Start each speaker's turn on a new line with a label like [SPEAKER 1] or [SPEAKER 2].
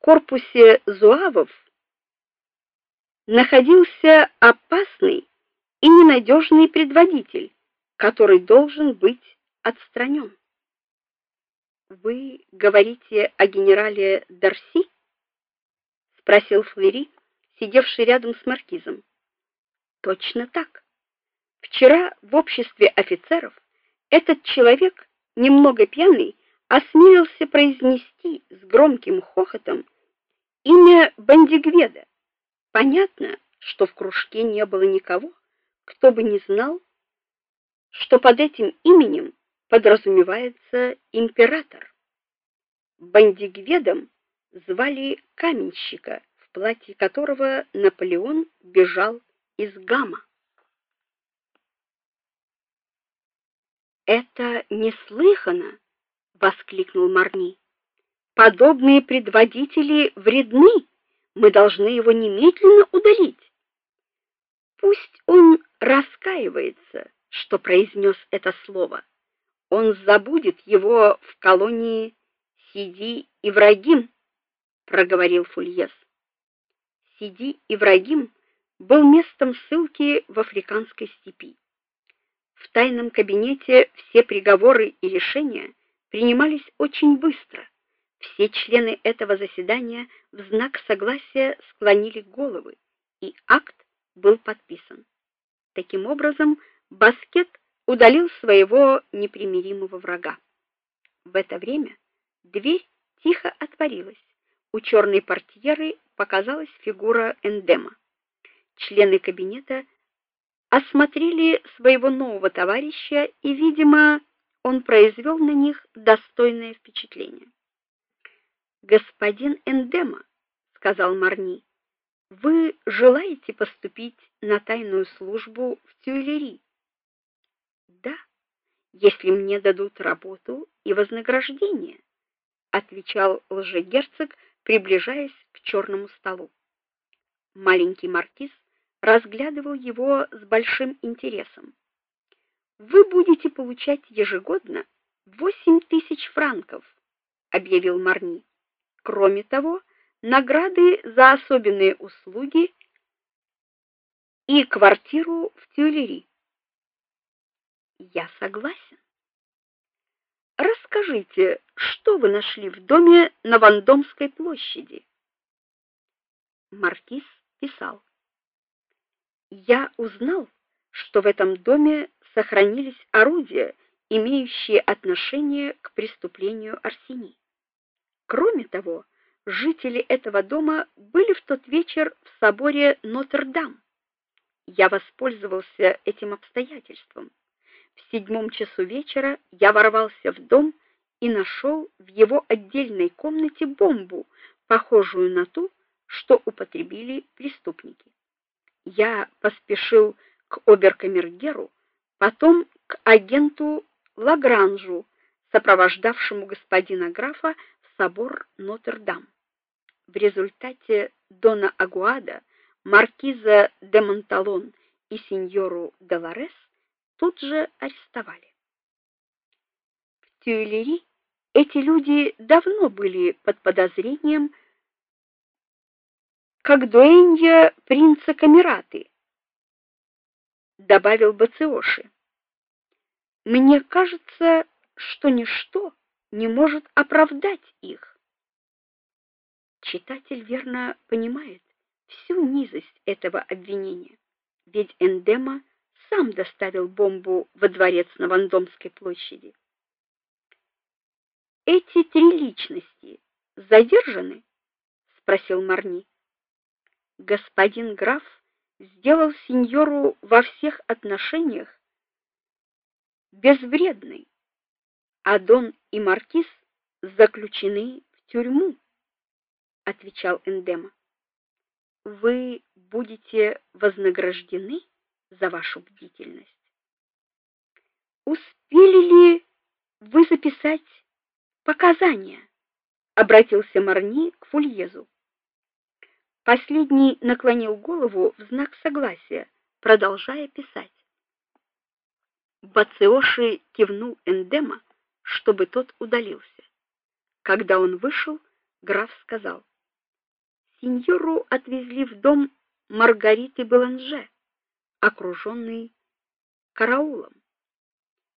[SPEAKER 1] корпусе зуавов находился опасный и ненадежный предводитель, который должен быть отстранен. Вы говорите о генерале Дарси? спросил Флери, сидевший рядом с маркизом. Точно так. Вчера в обществе офицеров этот человек, немного пьяный, осмелился произнести с громким хохотом имя Бандигведа. Понятно, что в кружке не было никого, кто бы не знал, что под этим именем подразумевается император. Бандигведом звали каменщика, в платье которого Наполеон бежал из Гама. Это неслыханно, воскликнул Марни. Подобные предводители вредны. Мы должны его немедленно удалить. Пусть он раскаивается, что произнес это слово. Он забудет его в колонии Сиди Ибрагим, проговорил Фульес. Сиди Ибрагим был местом ссылки в африканской степи. В тайном кабинете все приговоры и решения принимались очень быстро. Все члены этого заседания в знак согласия склонили головы, и акт был подписан. Таким образом, Баскет удалил своего непримиримого врага. В это время дверь тихо отворилась. У черной портьеры показалась фигура Эндема. Члены кабинета осмотрели своего нового товарища, и, видимо, он произвел на них достойное впечатление. Господин Эндема, сказал Марни. Вы желаете поступить на тайную службу в Тюильри? Да, если мне дадут работу и вознаграждение, отвечал лжегерцог, приближаясь к черному столу. Маленький маркиз разглядывал его с большим интересом. Вы будете получать ежегодно восемь тысяч франков, объявил Марни. Кроме того, награды за особенные услуги и квартиру в Тюильри. Я согласен. Расскажите, что вы нашли в доме на Вандомской площади? Маркиз писал: Я узнал, что в этом доме сохранились орудия, имеющие отношение к преступлению Арсений. Кроме того, жители этого дома были в тот вечер в соборе Нотр-Дам. Я воспользовался этим обстоятельством. В седьмом часу вечера я ворвался в дом и нашел в его отдельной комнате бомбу, похожую на ту, что употребили преступники. Я поспешил к оберкамергеру, потом к агенту Лагранжу, сопровождавшему господина графа собор Нотр-Дам. В результате Дона Агуада, маркиза де Монталон и сеньору Деларес тут же арестовали. В Тюильри эти люди давно были под подозрением как дуэнья принца Камераты, добавил Бациоши. Мне кажется, что ничто не может оправдать их. Читатель верно понимает всю низость этого обвинения, ведь Эндема сам доставил бомбу во дворец на Вандомской площади. Эти три личности задержаны? спросил Марни. Господин граф сделал сеньору во всех отношениях безвредной а Дон и маркиз заключены в тюрьму, отвечал Эндема. Вы будете вознаграждены за вашу бдительность. Успели ли вы записать показания? обратился Марни к Фульезу. Последний наклонил голову в знак согласия, продолжая писать. Бациоши кивнул Эндема, чтобы тот удалился. Когда он вышел, граф сказал: Синьору отвезли в дом Маргариты Беланже, окруженный караулом.